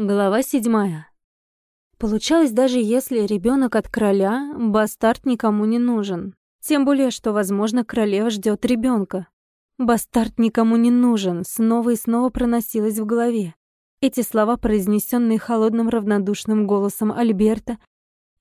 Глава седьмая. Получалось, даже если ребенок от короля, бастард никому не нужен. Тем более, что, возможно, королева ждет ребенка. Бастард никому не нужен, снова и снова проносилось в голове. Эти слова, произнесенные холодным равнодушным голосом Альберта,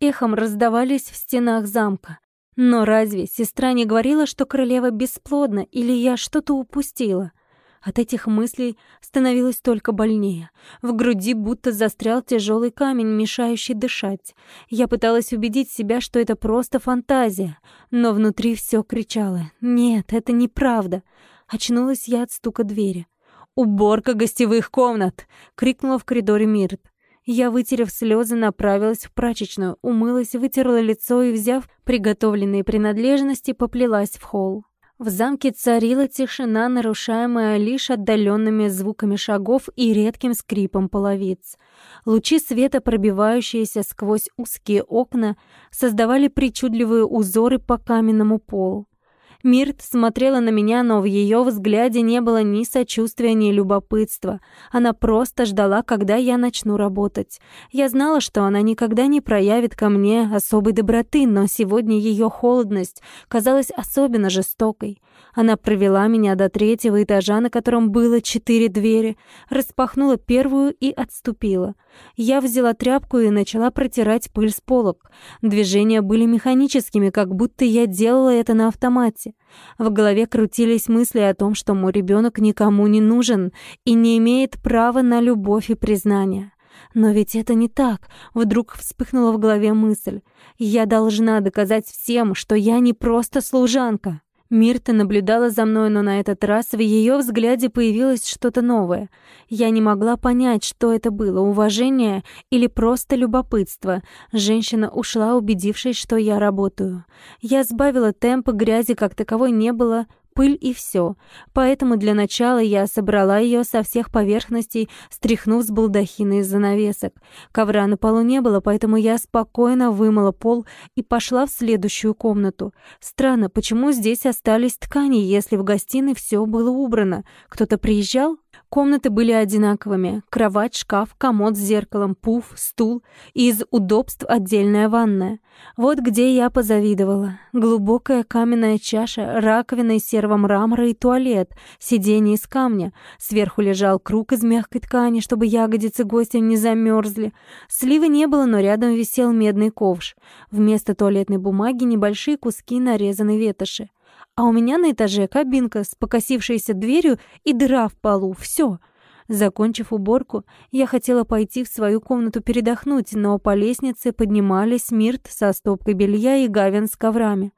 эхом раздавались в стенах замка. Но разве сестра не говорила, что королева бесплодна, или я что-то упустила? От этих мыслей становилось только больнее. В груди будто застрял тяжелый камень, мешающий дышать. Я пыталась убедить себя, что это просто фантазия, но внутри все кричало «Нет, это неправда». Очнулась я от стука двери. «Уборка гостевых комнат!» — крикнула в коридоре Мирт. Я, вытерев слезы, направилась в прачечную, умылась, вытерла лицо и, взяв приготовленные принадлежности, поплелась в холл. В замке царила тишина, нарушаемая лишь отдаленными звуками шагов и редким скрипом половиц. Лучи света, пробивающиеся сквозь узкие окна, создавали причудливые узоры по каменному полу. Мирт смотрела на меня, но в ее взгляде не было ни сочувствия, ни любопытства. Она просто ждала, когда я начну работать. Я знала, что она никогда не проявит ко мне особой доброты, но сегодня ее холодность казалась особенно жестокой. Она провела меня до третьего этажа, на котором было четыре двери, распахнула первую и отступила. Я взяла тряпку и начала протирать пыль с полок. Движения были механическими, как будто я делала это на автомате. В голове крутились мысли о том, что мой ребенок никому не нужен и не имеет права на любовь и признание. Но ведь это не так. Вдруг вспыхнула в голове мысль. Я должна доказать всем, что я не просто служанка. Мирта наблюдала за мной, но на этот раз в ее взгляде появилось что-то новое. Я не могла понять, что это было, уважение или просто любопытство. Женщина ушла, убедившись, что я работаю. Я сбавила темп, грязи как таковой не было, пыль и все. Поэтому для начала я собрала ее со всех поверхностей, стряхнув с балдахина из занавесок. Ковра на полу не было, поэтому я спокойно вымыла пол и пошла в следующую комнату. Странно, почему здесь остались ткани, если в гостиной все было убрано? Кто-то приезжал? Комнаты были одинаковыми. Кровать, шкаф, комод с зеркалом, пуф, стул и из удобств отдельная ванная. Вот где я позавидовала. Глубокая каменная чаша, раковина из серого мрамора и туалет, сиденье из камня. Сверху лежал круг из мягкой ткани, чтобы ягодицы гостя не замерзли. Сливы не было, но рядом висел медный ковш. Вместо туалетной бумаги небольшие куски нарезанной ветоши. А у меня на этаже кабинка с покосившейся дверью и дыра в полу. Все. Закончив уборку, я хотела пойти в свою комнату передохнуть, но по лестнице поднимались Мирт со стопкой белья и Гавин с коврами.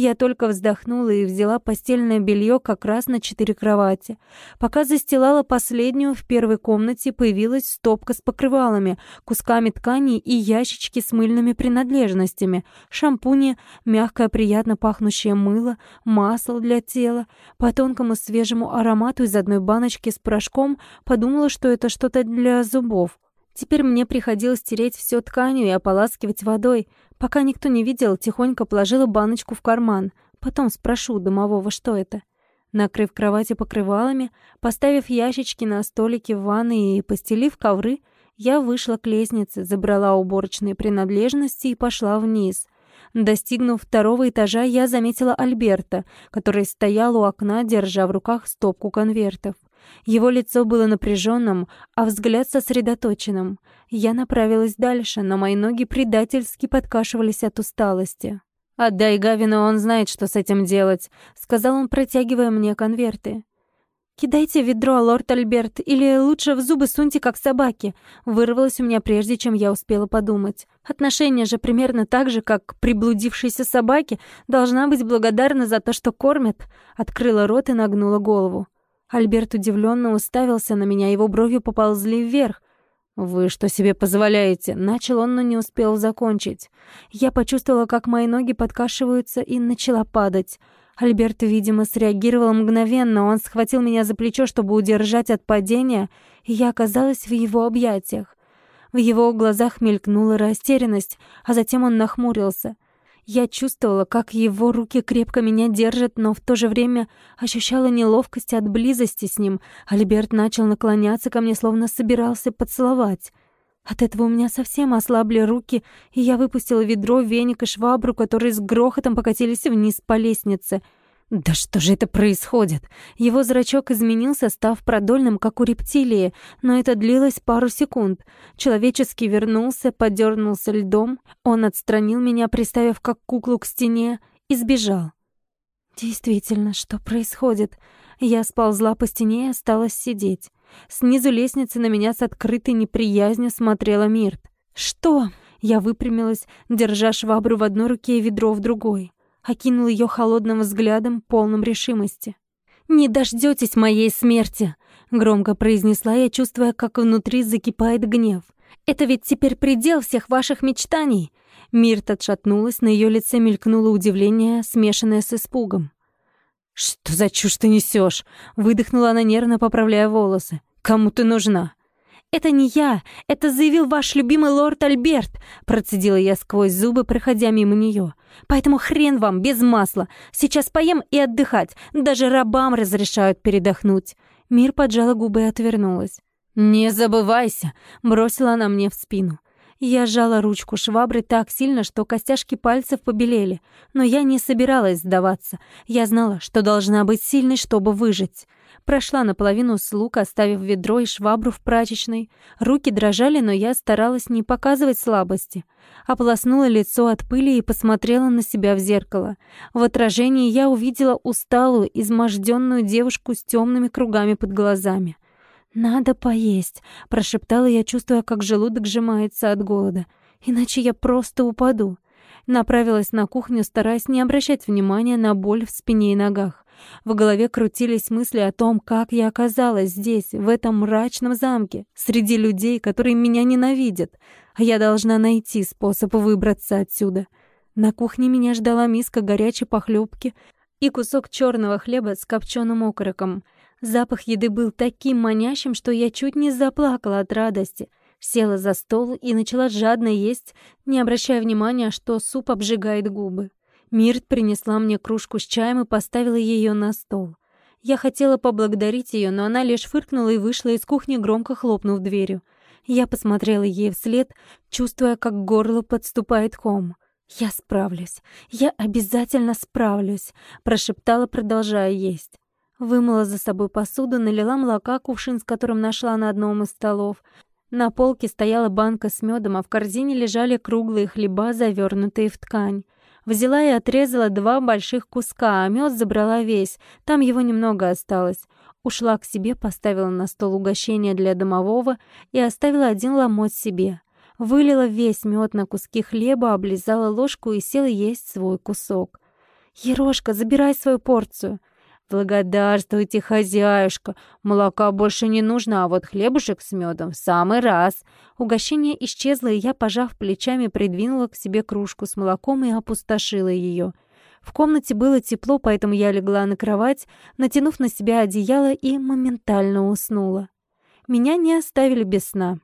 Я только вздохнула и взяла постельное белье как раз на четыре кровати. Пока застилала последнюю, в первой комнате появилась стопка с покрывалами, кусками ткани и ящички с мыльными принадлежностями, шампуни, мягкое приятно пахнущее мыло, масло для тела. По тонкому свежему аромату из одной баночки с порошком подумала, что это что-то для зубов. Теперь мне приходилось тереть все тканью и ополаскивать водой. Пока никто не видел, тихонько положила баночку в карман. Потом спрошу домового, что это. Накрыв кровати покрывалами, поставив ящички на столике в ванной и постелив ковры, я вышла к лестнице, забрала уборочные принадлежности и пошла вниз. Достигнув второго этажа, я заметила Альберта, который стоял у окна, держа в руках стопку конвертов. Его лицо было напряженным, а взгляд сосредоточенным. Я направилась дальше, но мои ноги предательски подкашивались от усталости. «Отдай Гавину, он знает, что с этим делать», — сказал он, протягивая мне конверты. «Кидайте ведро, лорд Альберт, или лучше в зубы суньте, как собаки», — вырвалось у меня прежде, чем я успела подумать. Отношение же примерно так же, как к приблудившейся собаке должна быть благодарна за то, что кормят. Открыла рот и нагнула голову. Альберт удивленно уставился на меня, его брови поползли вверх. «Вы что себе позволяете?» Начал он, но не успел закончить. Я почувствовала, как мои ноги подкашиваются и начала падать. Альберт, видимо, среагировал мгновенно. Он схватил меня за плечо, чтобы удержать от падения, и я оказалась в его объятиях. В его глазах мелькнула растерянность, а затем он нахмурился — Я чувствовала, как его руки крепко меня держат, но в то же время ощущала неловкость от близости с ним. Альберт начал наклоняться ко мне, словно собирался поцеловать. От этого у меня совсем ослабли руки, и я выпустила ведро, веник и швабру, которые с грохотом покатились вниз по лестнице — да что же это происходит? Его зрачок изменился, став продольным, как у рептилии, но это длилось пару секунд. Человеческий вернулся, подернулся льдом. Он отстранил меня, приставив как куклу к стене, и сбежал. Действительно, что происходит? Я сползла по стене и осталась сидеть. Снизу лестницы на меня с открытой неприязнью смотрела Мирт. «Что?» Я выпрямилась, держа швабру в одной руке и ведро в другой окинул ее холодным взглядом, полным решимости. «Не дождетесь моей смерти!» — громко произнесла я, чувствуя, как внутри закипает гнев. «Это ведь теперь предел всех ваших мечтаний!» Мирт отшатнулась, на ее лице мелькнуло удивление, смешанное с испугом. «Что за чушь ты несешь?» — выдохнула она нервно, поправляя волосы. «Кому ты нужна?» «Это не я, это заявил ваш любимый лорд Альберт», процедила я сквозь зубы, проходя мимо нее. «Поэтому хрен вам, без масла. Сейчас поем и отдыхать. Даже рабам разрешают передохнуть». Мир поджала губы и отвернулась. «Не забывайся», — бросила она мне в спину. Я сжала ручку швабры так сильно, что костяшки пальцев побелели. Но я не собиралась сдаваться. Я знала, что должна быть сильной, чтобы выжить. Прошла наполовину слуг, оставив ведро и швабру в прачечной. Руки дрожали, но я старалась не показывать слабости. Ополоснула лицо от пыли и посмотрела на себя в зеркало. В отражении я увидела усталую, изможденную девушку с темными кругами под глазами. «Надо поесть», — прошептала я, чувствуя, как желудок сжимается от голода. «Иначе я просто упаду». Направилась на кухню, стараясь не обращать внимания на боль в спине и ногах. В голове крутились мысли о том, как я оказалась здесь, в этом мрачном замке, среди людей, которые меня ненавидят. А я должна найти способ выбраться отсюда. На кухне меня ждала миска горячей похлебки и кусок черного хлеба с копченым окороком. Запах еды был таким манящим, что я чуть не заплакала от радости. Села за стол и начала жадно есть, не обращая внимания, что суп обжигает губы. Мирт принесла мне кружку с чаем и поставила ее на стол. Я хотела поблагодарить ее, но она лишь фыркнула и вышла из кухни, громко хлопнув дверью. Я посмотрела ей вслед, чувствуя, как к горлу подступает ком. «Я справлюсь. Я обязательно справлюсь», — прошептала, продолжая есть. Вымыла за собой посуду, налила молока, кувшин с которым нашла на одном из столов. На полке стояла банка с медом, а в корзине лежали круглые хлеба, завернутые в ткань. Взяла и отрезала два больших куска, а мед забрала весь, там его немного осталось. Ушла к себе, поставила на стол угощение для домового и оставила один ломоть себе. Вылила весь мед на куски хлеба, облизала ложку и села есть свой кусок. «Ерошка, забирай свою порцию!» «Благодарствуйте, хозяюшка! Молока больше не нужно, а вот хлебушек с медом в самый раз!» Угощение исчезло, и я, пожав плечами, придвинула к себе кружку с молоком и опустошила ее. В комнате было тепло, поэтому я легла на кровать, натянув на себя одеяло и моментально уснула. Меня не оставили без сна.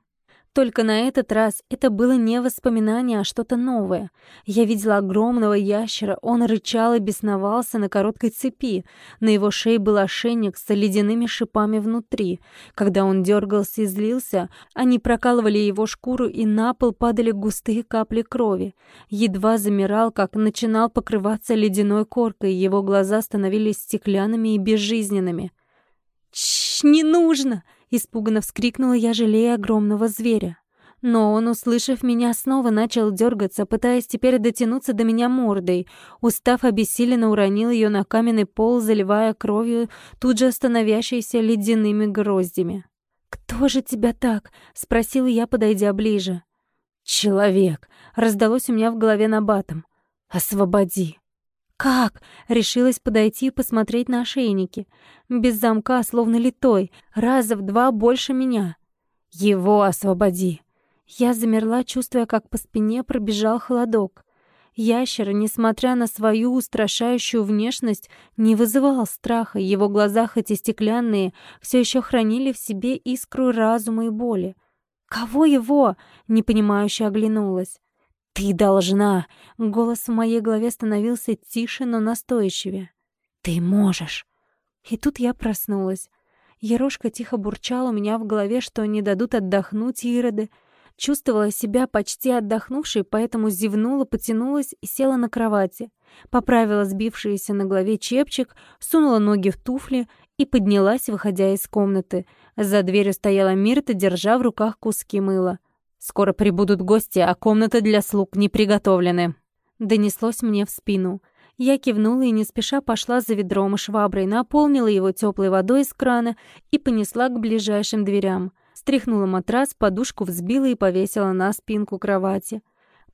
Только на этот раз это было не воспоминание, а что-то новое. Я видела огромного ящера, он рычал и бесновался на короткой цепи. На его шее был ошейник с ледяными шипами внутри. Когда он дергался и злился, они прокалывали его шкуру, и на пол падали густые капли крови. Едва замирал, как начинал покрываться ледяной коркой, его глаза становились стеклянными и безжизненными. «Чш, не нужно!» Испуганно вскрикнула я, жалея огромного зверя. Но он, услышав меня, снова начал дергаться, пытаясь теперь дотянуться до меня мордой. Устав обессиленно уронил ее на каменный пол, заливая кровью, тут же становящейся ледяными гроздями. «Кто же тебя так?» — спросила я, подойдя ближе. «Человек!» — раздалось у меня в голове набатом. «Освободи!» «Как?» — решилась подойти и посмотреть на ошейники. Без замка, словно литой, раза в два больше меня. «Его освободи!» Я замерла, чувствуя, как по спине пробежал холодок. Ящер, несмотря на свою устрашающую внешность, не вызывал страха. Его глаза, хоть и стеклянные, все еще хранили в себе искру разума и боли. «Кого его?» — непонимающе оглянулась. «Ты должна!» Голос в моей голове становился тише, но настойчивее. «Ты можешь!» И тут я проснулась. Ерошка тихо бурчал у меня в голове, что не дадут отдохнуть ироды. Чувствовала себя почти отдохнувшей, поэтому зевнула, потянулась и села на кровати. Поправила сбившийся на голове чепчик, сунула ноги в туфли и поднялась, выходя из комнаты. За дверью стояла Мирта, держа в руках куски мыла. «Скоро прибудут гости, а комнаты для слуг не приготовлены». Донеслось мне в спину. Я кивнула и не спеша пошла за ведром и шваброй, наполнила его теплой водой из крана и понесла к ближайшим дверям. Стряхнула матрас, подушку взбила и повесила на спинку кровати.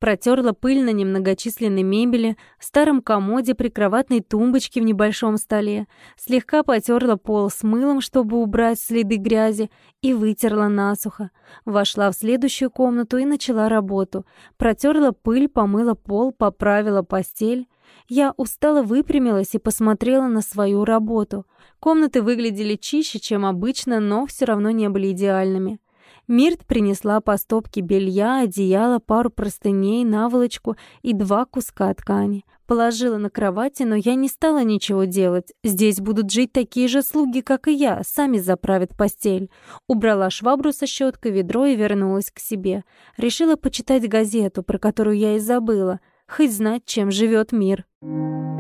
Протерла пыль на немногочисленной мебели, старом комоде, прикроватной тумбочке в небольшом столе, слегка потерла пол с мылом, чтобы убрать следы грязи, и вытерла насухо. Вошла в следующую комнату и начала работу. Протерла пыль, помыла пол, поправила постель. Я устало выпрямилась и посмотрела на свою работу. Комнаты выглядели чище, чем обычно, но все равно не были идеальными. Мирт принесла по стопке белья, одеяло, пару простыней, наволочку и два куска ткани. Положила на кровати, но я не стала ничего делать. Здесь будут жить такие же слуги, как и я, сами заправят постель. Убрала швабру со щеткой, ведро и вернулась к себе. Решила почитать газету, про которую я и забыла. Хоть знать, чем живет мир. Thank